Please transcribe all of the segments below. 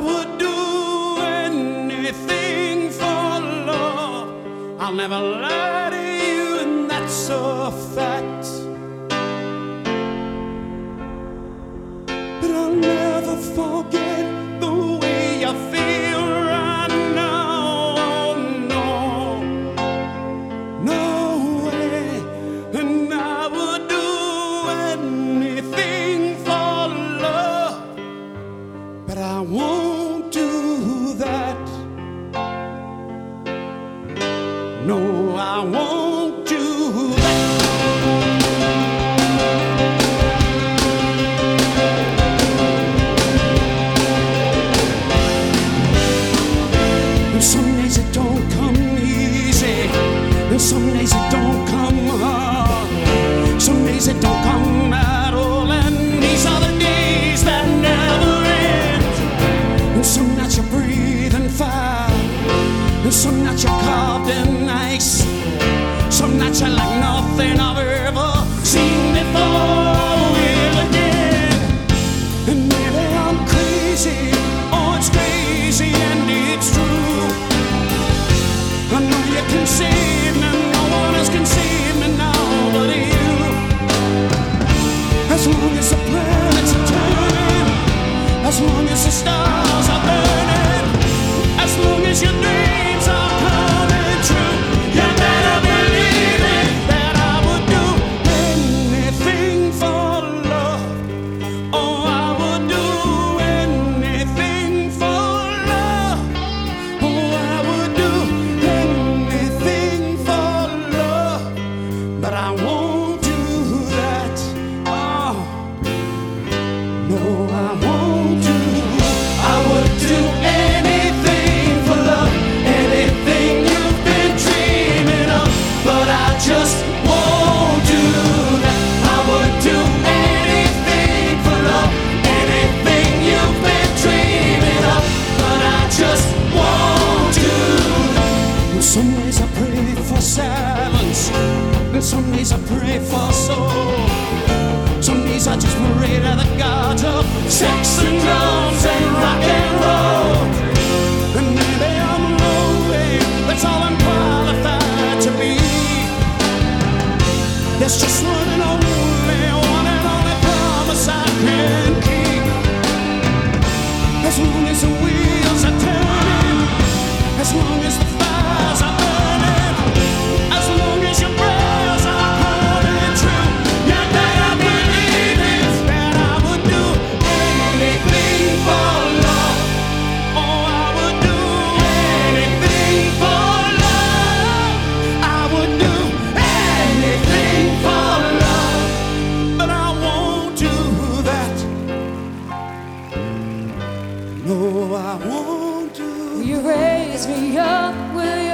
would do anything for love. I'll never lie to you, and that's a fact. But I'll never forget No, I won't do that. Some days it don't come easy, and some days it don't come hard. Some days it don't come some nights you're carved in ice. Some nights you're like nothing I've ever seen before. Will again. Pray for soul. Some days I just pray to the gods of sex and drums and rock and roll. And maybe I'm lonely, that's all I'm qualified to be. There's just one and only, one and only promise I can keep. As long as the wheels are turning, as long as the raise me up, will you?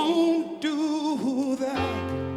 won't do that.